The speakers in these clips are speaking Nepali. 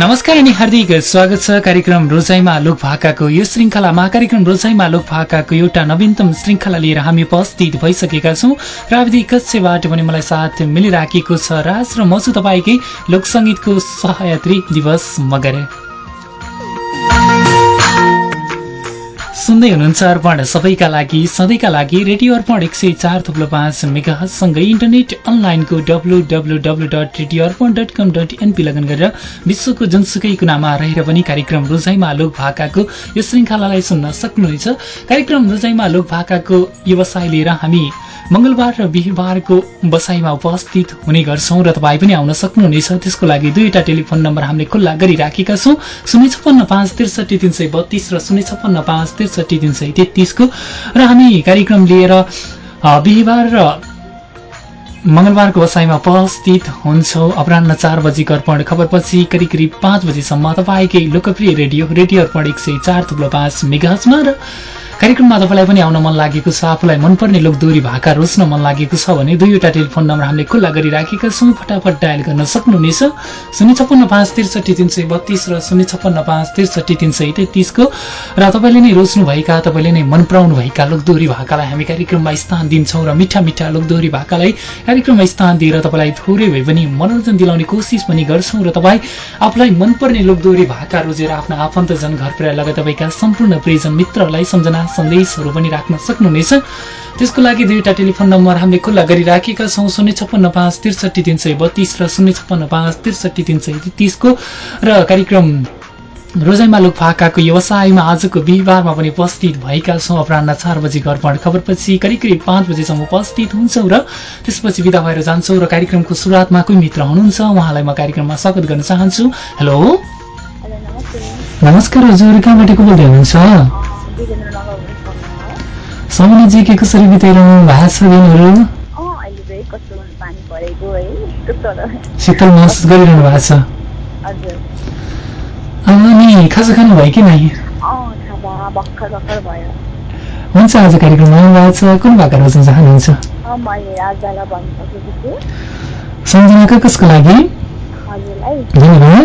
नमस्कार अनि हार्दिक स्वागत छ कार्यक्रम रोजाइमा लोक भाकाको यो श्रृङ्खलामा। कार्यक्रम रोजाइमा लोक भाकाको एउटा नवीनतम श्रृङ्खला लिएर हामी उपस्थित भइसकेका छौँ। प्राविधिक कक्षबाट पनि मलाई साथ मिलिराखेको छ राज र म छु तपाईँकै लोकसङ्गीतको सहयात्री दिवस मगर। सुन्दै हुनुहुन्छ अर्पण। सबैका लागि सधैँका लागि रेडियो अर्पण एक सय चार थुप्लो पाँच मेगासँगै इन्टरनेट अनलाइनको W W W dot radio Arpan dot com dot NP लगन गरेर विश्वको जुनसुकै कुनामा रहेर पनि कार्यक्रम रोजाइमा लोक भाकाको यो श्रृङ्खलालाई सुन्न सक्नुहुनेछ। कार्यक्रम रोजाइमा लोक भाकाको व्यवसाय लिएर हामी मङ्गलबार र बिहिबारको बसाइमा उपस्थित हुने गर्छौँ र तपाईँ पनि आउन सक्नुहुनेछ। त्यसको लागि दुईवटा टेलिफोन नम्बर हामीले खुल्ला गरिराखेका छौँ। शून्य छप्पन्न पाँच त्रिसठी तिन सय बत्तिस र शून्य छप्पन्न पाँच त्रिसठी तिन सय तेत्तिसको। र हामी कार्यक्रम लिएर बिहिबार र मङ्गलबारको बसाइमा उपस्थित हुन्छौँ। अपरान्न चार बजी अर्पण खबरपछि करिब करिब पाँच बजीसम्म तपाईँकै लोकप्रिय रेडियो रेडियो अर्पण एक सय चार थुप्रो पाँच र कार्यक्रममा तपाईँलाई पनि आउन मन लागेको छ आफूलाई मनपर्ने लोकदोरी भाका रोज्न मन लागेको छ भने दुईवटा टेलिफोन नम्बर हामीले खुल्ला गरिराखेका छौँ। फटाफट डायल गर्न सक्नुहुनेछ। शून्य छप्पन्न पाँच त्रिसठी तिन सय बत्तिस र शून्य छप्पन्न पाँच त्रिसठी तिन सय तेत्तिसको। र तपाईँले नै रोज्नुभएका तपाईँले नै मन पराउनु भएका लोकदोरी भाकालाई हामी कार्यक्रममा स्थान दिन्छौँ र मिठा मिठा लोकदोरी भाकालाई कार्यक्रममा स्थान दिएर तपाईँलाई थोरै भए पनि मनोरञ्जन दिलाउने कोसिस पनि गर्छौँ र तपाईँ आफूलाई मनपर्ने लोकदोरी भाका रोजेर आफ्ना आफन्तजन घर पुऱ्याएर लगायत तपाईँका सम्पूर्ण प्रियजन मित्रहरूलाई सम्झना सन्देशहरू पनि राख्न सक्नुहुनेछ। त्यसको लागि दुईवटा टेलिफोन नम्बर हामीले खुल्ला गरिराखेका छौँ शून्य छप्पन्न पाँच त्रिसठी तिन सय बत्तिस र शून्य छप्पन्न पाँच त्रिसठी तिन सय तेत्तिसको र कार्यक्रम रोजाइमा फाकाको व्यवसायमा आजको बिहिबारमा पनि उपस्थित भएका छौँ। अपरान्न चार बजी घरपण खबरपछि करिब करिब पाँच बजीसम्म उपस्थित हुन्छौँ र त्यसपछि विदा भएर जान्छौँ र कार्यक्रमको सुरुवातमा कोही मित्र हुनुहुन्छ? उहाँलाई म कार्यक्रममा स्वागत गर्न चाहन्छु। हेलो। नमस्कार हजुर कहाँबाट को बोल्दै हुनुहुन्छ? समनाजी के कसरी बिताइरहनु भएको छ दिनहरू शीतल महसुस गरिरहनु भएको छ। अनि खाजा खानु भयो कि नै हुन्छ आज कार्यक्रम आउनु भएको छ। कुन भाका रोज्न चाहनुहुन्छ? सम्झनाको कसको लागि? धन्यवाद।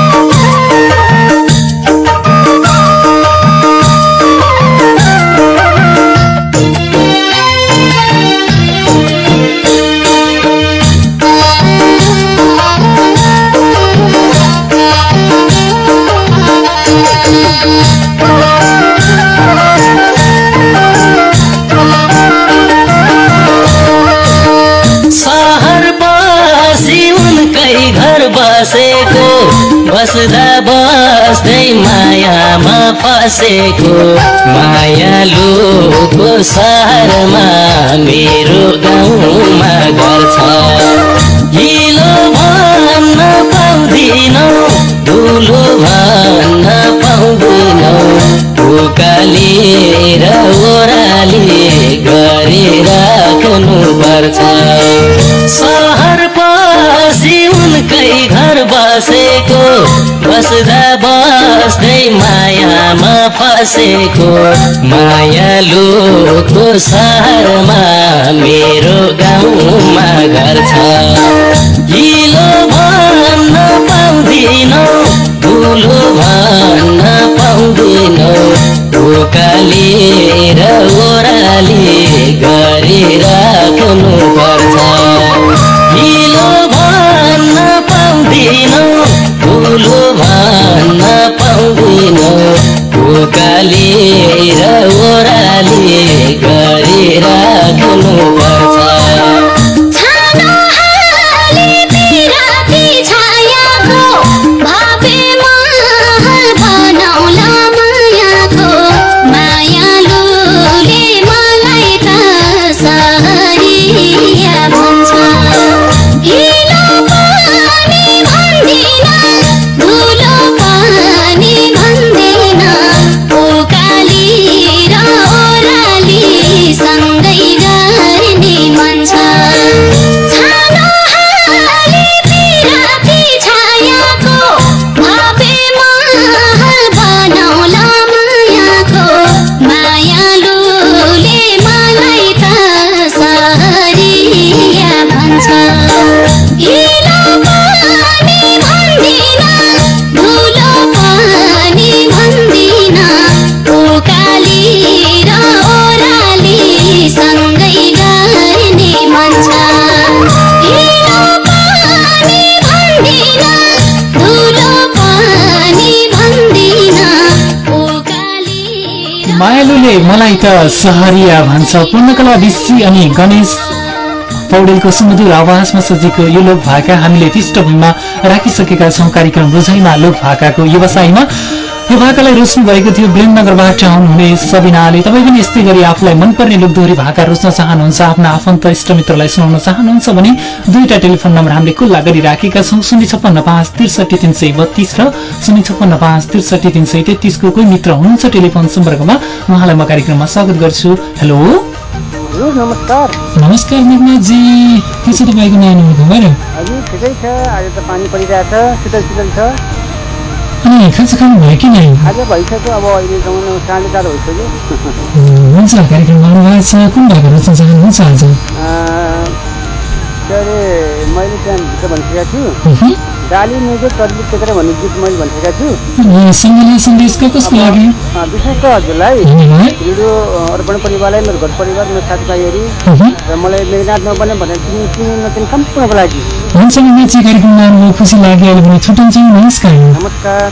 बस्दा बस्दै मायामा फसेको मायालुको सहरमा मेरो गाउँमा गर्छ। हिलो भन्न पाउँदिनौ धुलो भन्न पाउँदिनौ उकाली र ओह्राली गरिराख्नु पर्छ सहर पछि उनकै घर बस्दा बस्दै मायामा फसेको मायालुको सहरमा मेरो गाउँमा घर छ। हिलो भन्न पाउँदिनौ धुलो भन्न पाउँदिनौ र ओह्राली गरिराख्नु पर्छ। हिलो भन्न पाउँदिनौ ठुलो भन्न पाउँदिनौ उकाली र ओह्राली गरिराख्नु पर्छ। मलाई त सहरिया भन्छ। पूर्णकला विशी अनि गणेश पौडेलको सुमधुर आवाजमा सजिएको यो लोक भाका हामीले पृष्ठभूमिमा राखिसकेका छौँ। कार्यक्रम रोजाइमा लोक भाकाको व्यवसायमा यो भाकालाई रोज्नु भएको थियो ब्लेननगरबाट आउनुहुने सबिनाले। तपाईँ पनि यस्तै गरी आफूलाई मनपर्ने लोकदोहोरी भाका रोज्न चाहनुहुन्छ आफ्ना आफन्त इष्टमित्रलाई सुनाउन चाहनुहुन्छ भने दुईटा टेलिफोन नम्बर हामीले खुल्ला गरिराखेका छौँ। शून्य छप्पन्न पाँच त्रिसठी तिन सय बत्तीस र शून्य छप्पन्न पाँच त्रिसठी तिन सय तेत्तिसको कोही मित्र हुनुहुन्छ टेलिफोन सम्पर्कमा उहाँलाई म कार्यक्रममा स्वागत गर्छु। हेलो। नमस्कार। नमस्कार मेघनाथजी। के छ तपाईँको नानीको खबर हजुर ठिकै छ। आज त पानी परिरहेछ शीतल शीतल छ। अनि खाजा खानुभयो कि नै आज भइसक्यो अब अहिलेसम्म साढे चार भइसक्यो। हुन्छ कार्यक्रममा आउनुभएको छ। कुन भाका रोज्न चाहनुहुन्छ आज? के अरे मैले त्यहाँ भनिसकेको छु। डाली मेजो तर्ली टेकेर भन्ने गीत मैले भनिसकेको छु। विशेष त हजुरलाई। रेडियो अर्पण परिवारलाई मेरो घर परिवार मेरो साथीभाइहरू. र मलाई मेघनाथ नपर्ने भनेर चिनी चिनी नचिनी सम्पूर्णको लागि। हुन्छ मेघनाथजी कार्यक्रममा आउनुभयो खुसी लाग्यो। अहिले पनि छुट्टिन्छौँ नमस्कार। नमस्कार।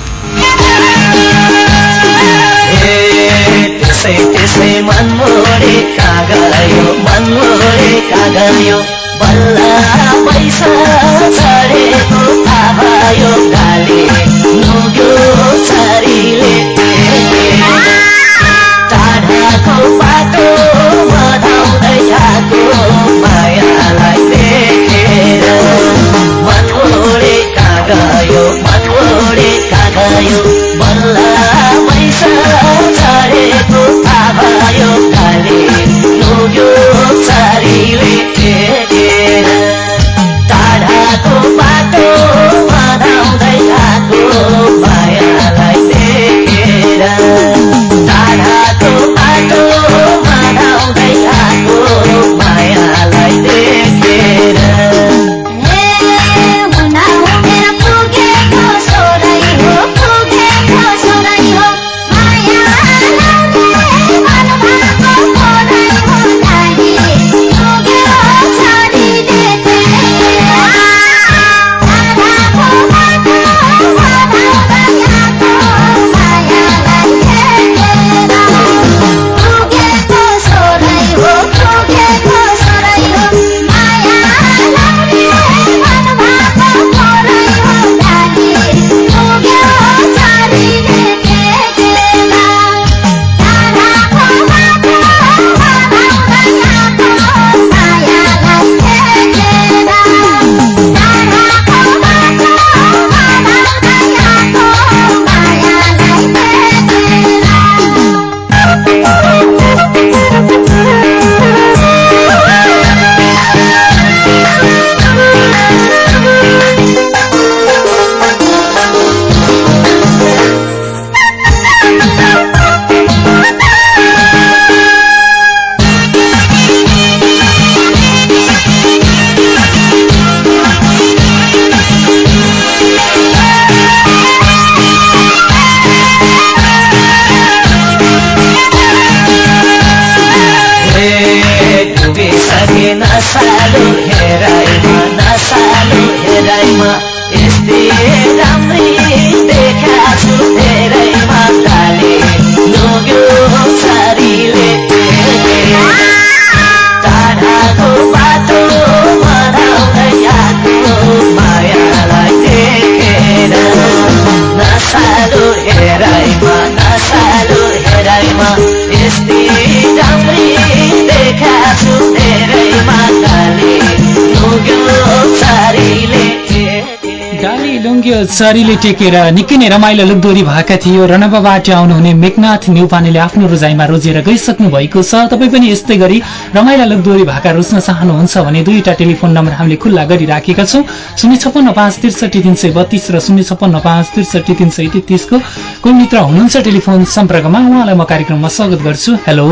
त्यसै त्यसै मन मोडे कागयो मन मोडे कागयो बल्ल पैसा चढेको थाहा भयो गाली नुग्यो छरीले टाढाको बाटो बधाउँदै आएको मायालाई देखेर मन मोडे कागयो मन मोडे कागयो बल्ल पैसा चढेको थाहा भयो गाली नुग्यो छरीले लुङ्ग्यो चरीले टेकेर निकै नै रमाइलो लुकदोरी भएका थियो। रणबाबाट आउनुहुने मेघनाथ न्युपानेले आफ्नो रोजाइमा रोजेर गइसक्नु भएको छ। तपाईँ पनि यस्तै गरी रमाइला लुकदोरी भाका रोज्न चाहनुहुन्छ भने दुईवटा टेलिफोन नम्बर हामीले खुल्ला गरिराखेका छौँ। शून्य छप्पन्न पाँच त्रिसठी तिन सय बत्तीस र शून्य छप्पन्न पाँच त्रिसठी तिन सय तेत्तिसको कोही मित्र हुनुहुन्छ टेलिफोन सम्पर्कमा? उहाँलाई म कार्यक्रममा स्वागत गर्छु। हेलो।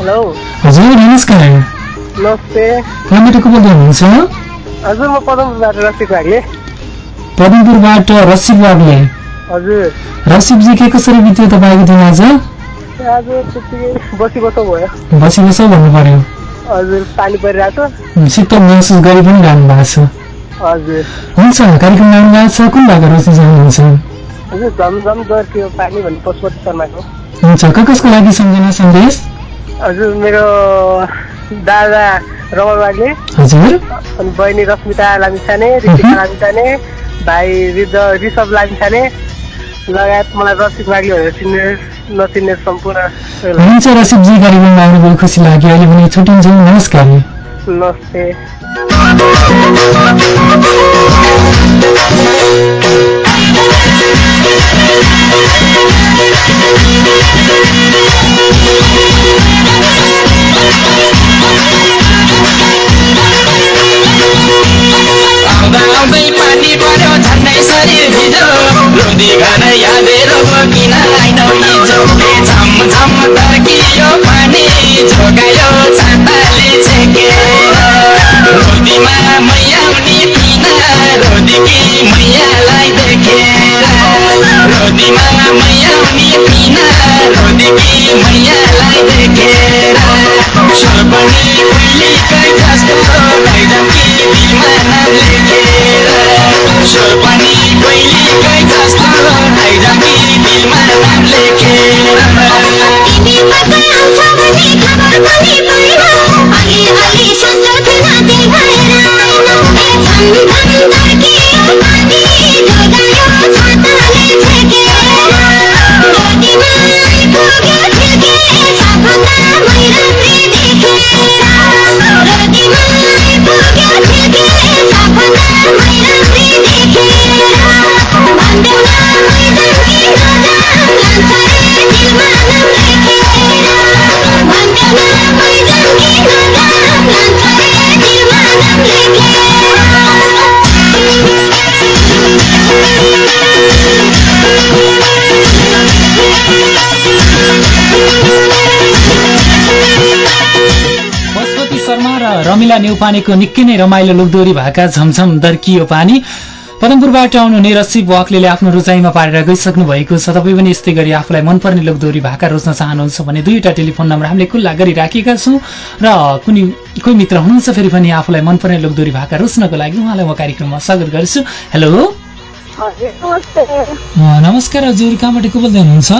हेलो। हजुर नमस्कार। नमस्ते। कहाँबाट को बोल्दै हुनुहुन्छ? हजुर म पदमबाट भागले। पदमपुरबाट रसिक बाबुले। हजुर। रसिकजी के कसरी बित्यो तपाईँको दिन आज? बसी बसो भन्नु पर्यो शीतल महसुस गरी पनि रहनु भएको छ। हुन्छ कार्यक्रम आउनु भएको छ। कुन भाग रोज्न चाहनुहुन्छ शर्माको। हुन्छ क कसको लागि सम्झना सन्देश? हजुर मेरो दादा रमन बागले हजुर। अनि बहिनी रश्मिता लामिछाने ऋतिका लामिछाने भाइ रिद ऋषभ लामिछाने लगायत मलाई रसिक बागले भनेर चिन्ने नचिन्ने सम्पूर्ण हुन्छ रसिकजी कार्यक्रममा आउनुभयो खुसी लाग्यो। अहिले भने छुट्टिन्छौँ। नमस्कार। नमस्ते। आउँदा आउँदै पानी पर्यो झन्डै शरीर भिजो रुदी घर यादेर किन आइनौ हिजो झम झम तर्कियो पानी झोगायो छाताले छेकेर नेउपानेको निकै नै रमाइलो लोकदोरी भाका झमझम दर्कियो पानी पदमपुरबाट आउनुहुने रसिक वाक्ले आफ्नो रुचाइमा पारेर गइसक्नु भएको छ। तपाईँ पनि यस्तै गरी आफूलाई मनपर्ने लोकदोरी भाका रोज्न चाहनुहुन्छ भने दुईवटा टेलिफोन नम्बर हामीले खुल्ला गरिराखेका छौँ र कुनै कोही मित्र हुनुहुन्छ फेरि पनि आफूलाई मनपर्ने लोकदोरी भाका रोज्नको लागि उहाँलाई म कार्यक्रममा स्वागत गर्छु। हेलो। नमस्कार हजुर कहाँबाट को बोल्दै हुनुहुन्छ?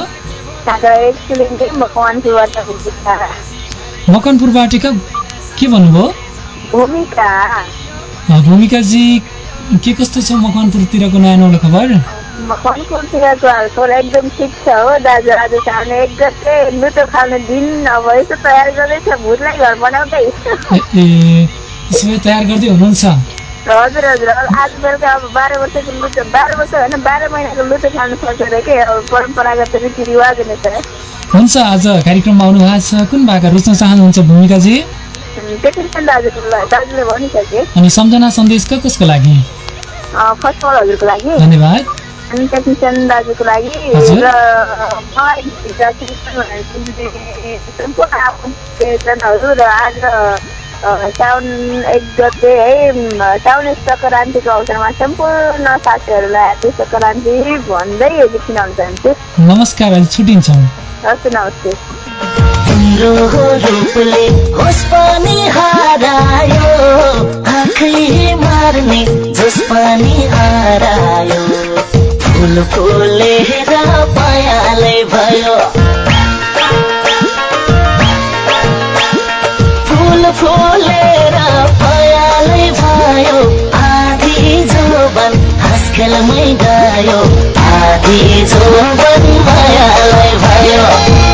मकनपुरबाट के भन्नुभयो? भूमिका। भूमिकाजी के कस्तो छ मकवानपुरतिरको नयाँ नौलो खबर? मकवानपुरतिरको हालखबर एकदम ठिक छ हो दाजु। आज साउने एक गते लुटो खाने दिन अब यसो तयार गर्दैछ भुतलाई घर बनाउँदै। त्यसो तयार गर्दै हुनुहुन्छ। हजुर हजुर। आज बेलुका अब बाह्र वर्षको लुटो बाह्र वर्ष होइन बाह्र महिनाको लुटो खानु सक्छ अरे के? अब परम्परागत रीतिरिवाज हुन्छ। आज कार्यक्रममा आउनु भएको छ। कुन भाका रोज्न चाहनुहुन्छ भूमिकाजी? अनि सम्झना सन्देश कसको लागि? फर्स्ट अल हजुरको लागि। धन्यवाद। अनि टेक्निसियन दाजुको लागि। र सम्पूर्ण आज साउन एक गते है साउन सङ्क्रान्तिको अवसरमा सम्पूर्ण साथीहरूलाई ह्याप्पी सङ्क्रान्ति भन्दै लेखिन आउन चाहन्छु नमस्कार अहिले छुट्टिन्छौँ हस् नमस्ते मार्ने जस पनि हरायो फुल फुलेर पयालै गयो आधी जोबन मायालै भयो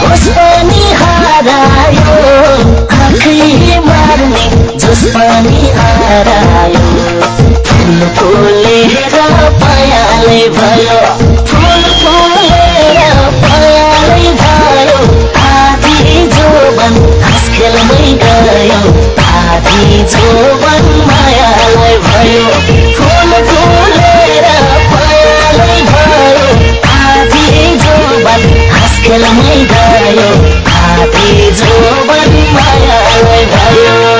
होस पनि हरायो आँखै मार्ने जस पनि हरायो फुल फुलेर पयालै भयो। फुल फुलेर पयालै भयो। आधी जोबन हाँसखेलमै गयो। आधी जोबन जोबन मायालाई भयो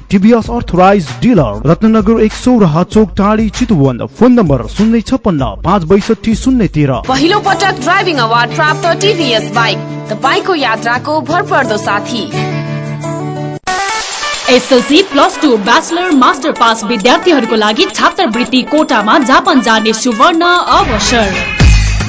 टिभीएस अर्थराइज डिलर रत्नगर एक सौ र चोक टाढी चितुवन फोन नम्बर शून्य छप्पन्न पाँच बैसठी शून्य तेह्र। पहिलो पटक ड्राइभिङ अवार्ड प्राप्त टिभीएस बाइक। तपाईँको यात्राको भरपर्दो साथी। SLC plus two bachelor master pass विद्यार्थीहरूको लागि छात्रवृत्ति कोटामा जापान जाने सुवर्ण अवसर।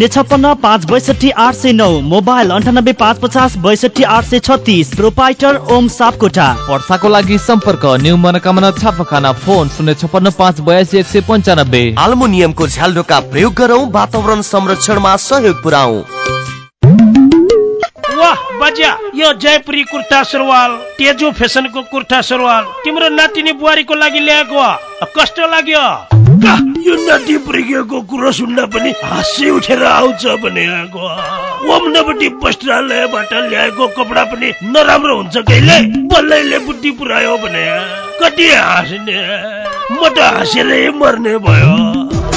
शून्य छप्पन्न पाँच बैसठी आठ सय नौ। मोबाइल अन्ठानब्बे पाँच पचास बैसठी आठ सय छत्तिस। प्रोपाइटर ओम सापकोटा। वर्षाको लागि सम्पर्क। न्यू मनोकामना छापाखाना फोन शून्य छप्पन्न पाँच बयासी एक सय पन्चानब्बे। आल्मुनियमको झ्यालडोका प्रयोग गरौँ वातावरण संरक्षणमा सहयोग पुऱ्याउ वाह बजा यो जयपुरी कुर्ता सुरुवाल तेजु फेसनको कुर्ता सुरुवाल। तिम्रो नातिनी बुहारीको लागि ल्याएको। कस्तो लाग्यो। यो नाति पुर्किएको कुरो सुन्दा पनि हाँसी उठेर आउँछ भने आएको ओम्नपट्टि वस्त्रालयबाट ल्याएको कपडा पनि नराम्रो हुन्छ कहिले? बल्लैले बुद्धि पुऱ्यायो भने। कति हाँस्ने? म त हाँसेरै मर्ने भयो।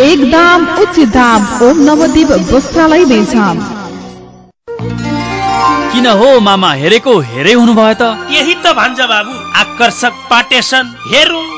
एक दाम उचित दाम ओम नवदीप वस्त्रालय बेचाम किन हो मामा हेरेको हेरै हुनुभयो त? यही त भन्छ बाबु। आकर्षक पाटेसन हेरौँ।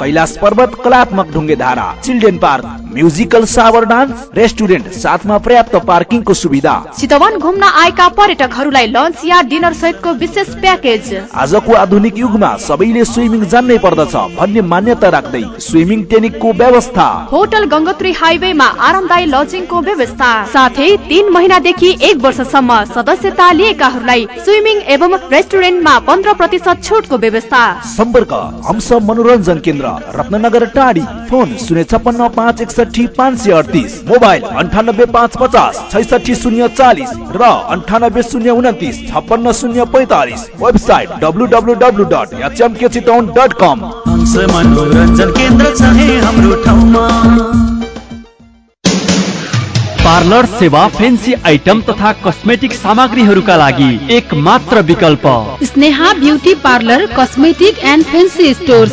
कैलाश पर्वत कलात्मक ढुङ्गे धारा children park musical shower dance restaurant साथमा पर्याप्त पार्किङको सुविधा। चितवन घुम्न आएका पर्यटकहरूलाई लन्च या डिनर सहितको विशेष प्याकेज। आजको आधुनिक युगमा सबैले स्विमिङ जान्नै पर्दछ भन्ने मान्यता राख्दै स्विमिङ टेनिकको व्यवस्था। होटल गङ्गोत्री हाइवेमा आरामदायी लजिङको व्यवस्था। साथै तीन महिनादेखि एक वर्षसम्म सदस्यता लिएकाहरूलाई स्विमिङ एवं रेस्टुरेन्टमा पन्ध्र प्रतिशत छुटको व्यवस्था। सम्पर्क हंस मनोरञ्जन केन्द्र रत्नगर टाढी। फोन शून्य छप्पन्न पाँच एकसठी पाँच सय अडतिस। मोबाइल अन्ठानब्बे पाँच पचास छैसठी शून्य चालिस र अन्ठानब्बे शून्य उन्तिस छप्पन्न शून्य पैतालिस। Website W W W dot HMK Chitwan dot com. मनोरञ्जन केन्द्र हाम्रो ठाउँमा पार्लर सेवा फेन्सी आइटम तथा कस्मेटिक सामग्रीहरूका लागि एक मात्र विकल्प। Sneha beauty parlour cosmetic and fancy stores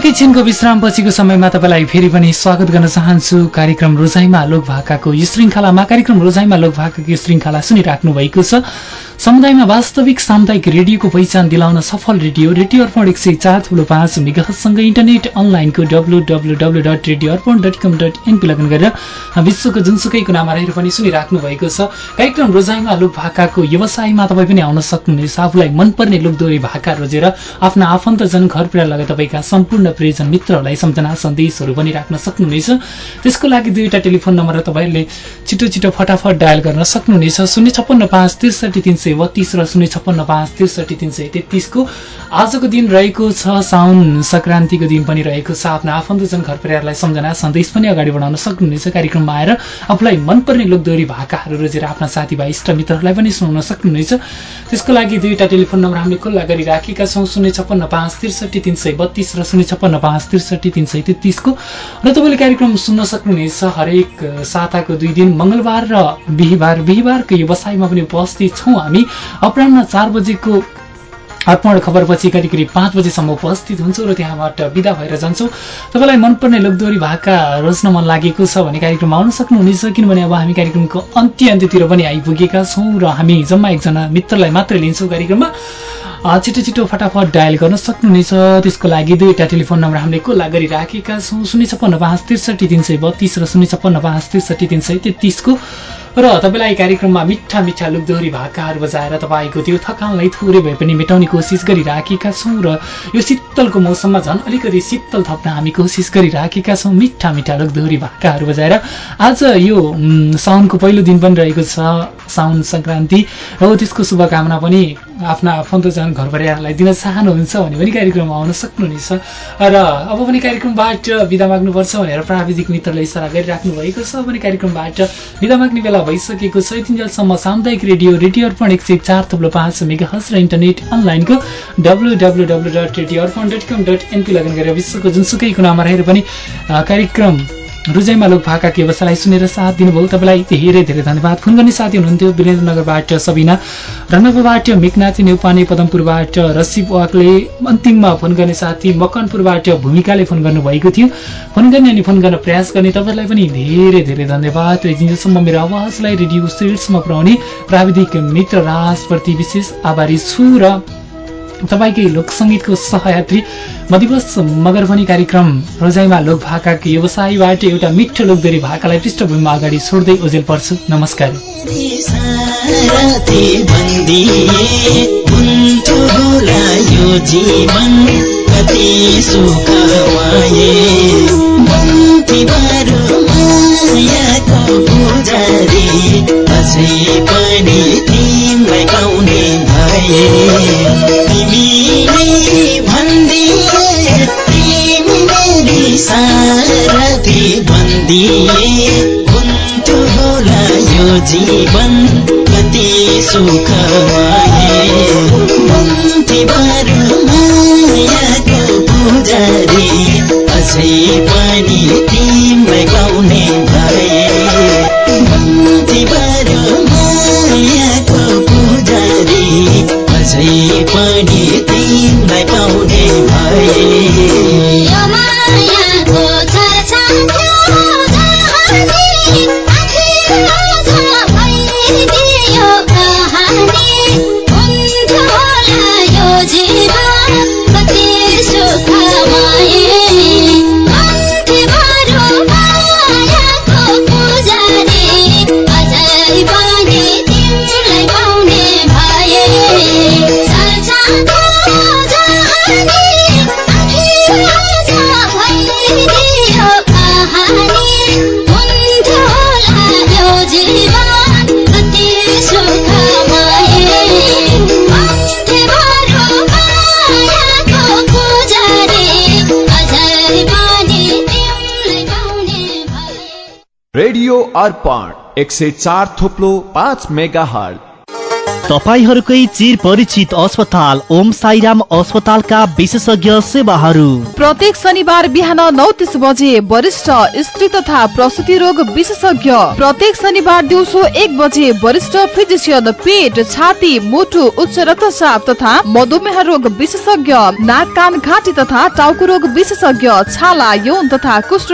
एकैछिनको विश्राम पछिको समयमा तपाईँलाई फेरि पनि स्वागत गर्न चाहन्छु। कार्यक्रम रोजाइमा लोक भाकाको यो श्रृङ्खलामा कार्यक्रम रोजाइमा लोक भाकाको यो श्रृङ्खला सुनिराख्नु भएको छ। समुदायमा वास्तविक सामुदायिक रेडियोको पहिचान दिलाउन सफल रेडियो रेडियो अर्पण एक सय चार ठुलो पाँच मेगासँगै इन्टरनेट अनलाइनको W W W dot radio Arpan dot com dot NP लगन गरेर विश्वको जुनसुकै कुनामा रहेर पनि सुनिराख्नु भएको छ। कार्यक्रम रोजाइमा लोक भाकाको व्यवसायमा तपाईँ पनि आउन सक्नुहुनेछ। आफूलाई मनपर्ने लोकदोरी भाका रोजेर आफ्ना आफन्तजन घर पुरा लगायत तपाईँका सम्पूर्ण प्रियजन मित्रहरूलाई सम्झना सन्देशहरू पनि राख्न सक्नुहुनेछ। त्यसको लागि दुईवटा टेलिफोन नम्बर तपाईँहरूले छिटो छिटो फटाफट डायल गर्न सक्नुहुनेछ। शून्य छप्पन्न पाँच त्रिसठी तिन सय सय बत्तिस र शून्य छप्पन्न पाँच त्रिसठी तिन सय तेत्तिसको आजको दिन रहेको छ साउन सङ्क्रान्तिको दिन पनि रहेको छ। आफ्ना आफन्तजन घर परिवारलाई सम्झना सन्देश पनि अगाडि बढाउन सक्नुहुनेछ। कार्यक्रममा आएर आफूलाई मनपर्ने लोकदोरी भाकाहरू रोजेर आफ्ना साथीभाइ इष्टमित्रहरूलाई पनि सुनाउन सक्नुहुनेछ। त्यसको लागि दुईवटा टेलिफोन नम्बर हामीले खुल्ला गरिराखेका छौँ। शून्य छप्पन्न पाँच त्रिसठी तिन सय बत्तिस र शून्य छप्पन्न पाँच त्रिसठी तिन सय तेत्तिसको। र तपाईँले कार्यक्रम सुन्न सक्नुहुनेछ। हरेक साताको दुई दिन मङ्गलबार र बिहिबार। बिहिबारको व्यवसायमा पनि उपस्थित छौँ हामी। अपरान्न चार बजेको अर्पण खबरपछि करिब करिब पाँच बजीसम्म उपस्थित हुन्छौँ र त्यहाँबाट विदा भएर जान्छौँ। तपाईँलाई मनपर्ने लोकदोरी भाका रोज्न मन लागेको छ भने कार्यक्रममा आउन सक्नुहुनेछ किनभने अब हामी कार्यक्रमको अन्त्य अन्त्यतिर पनि आइपुगेका छौँ र हामी जम्मा एकजना मित्रलाई मात्रै लिन्छौँ कार्यक्रममा। छिटो छिटो फटाफट डायल गर्न सक्नुहुनेछ। त्यसको लागि दुईवटा टेलिफोन नम्बर हामीले खुल्ला गरिराखेका छौँ। शून्य छप्पन्न पाँच त्रिसठी तिन सय बत्तिस र शून्य छप्पन्न पाँच त्रिसठी तिन सय तेत्तिसको। र तपाईँलाई कार्यक्रममा मिठा मिठा लुकदोरी भाकाहरू बजाएर तपाईँको त्यो थकानलाई थोरै भए पनि मेटाउने कोसिस गरिराखेका छौँ र यो शीतलको मौसममा झन् अलिकति शीतल थप्न हामी कोसिस गरिराखेका छौँ। मिठा मिठा लुकदोरी भाकाहरू बजाएर आज यो साउनको पहिलो दिन पनि रहेको छ साउन सङ्क्रान्ति। र त्यसको शुभकामना पनि आफ्ना आफन्तजन घर परिवारलाई दिन चाहनुहुन्छ भने पनि कार्यक्रममा आउन सक्नुहुनेछ। र अब पनि कार्यक्रमबाट विदा माग्नुपर्छ भनेर प्राविधिक मित्रले इसारा गरिराख्नु भएको छ। भने कार्यक्रमबाट विदा माग्ने बेला भइसकेको छ। यतिन्जेलसम्म सामुदायिक रेडियो रेडियो अर्पण एक सय चार थुप्रो पाँच मेगाहस र इन्टरनेट अनलाइनको W W W dot radio Arpan dot com dot NP लगन गरेर विश्वको जुनसुकै कुनामा रहेर पनि कार्यक्रम रुजाइमा लोक भाकाको व्यवसायलाई सुनेर साथ दिनुभयो। तपाईँलाई धेरै धेरै धन्यवाद। फोन गर्ने साथी हुनुहुन्थ्यो वीरेन्द्रनगरबाट सबिना। रङ्गपुरबाट मेघनाथी नेउपाने पदमपुरबाट रसिब वाकले अन्तिममा फोन गर्ने साथी मकनपुरबाट भूमिकाले फोन गर्नुभएको थियो। फोन गर्ने अनि फोन गर्न प्रयास गर्ने तपाईँलाई पनि धेरै धेरै धन्यवाद। जिन्जेलसम्म मेरो आवाजलाई रेडियो सिरियल्समा पुऱ्याउने प्राविधिक मित्र राजप्रति विशेष आभारी छु र तपाईँकै लोकसङ्गीतको सहयात्री मदिवस मगर पनि कार्यक्रम रोजाइमा लोक भाकाको व्यवसायबाट एउटा मिठो लोकदोरी भाकालाई पृष्ठभूमिमा अगाडि छोड्दै ओजेल पर्छु। नमस्कार। जीवन कति सुखमाये। मायाको पुजारी अझै पनि तिमीलाई अर्पण एक सय चार थोप्लो पाँच मेगा हल तपाईँहरूकै चिर परिचित अस्पताल ओम साईराम अस्पतालका विशेषज्ञ सेवाहरू। प्रत्येक शनिबार बिहान नौ तिस बजे वरिष्ठ स्त्री तथा प्रसुति रोग विशेषज्ञ। प्रत्येक शनिबार दिउँसो एक बजे वरिष्ठ फिजिसियन पेट छाती मुटु उच्च रक्तचाप तथा मधुमेह रोग विशेषज्ञ नाक कान घाँटी तथा टाउको रोग विशेषज्ञ छाला यौन तथा कुष्ठ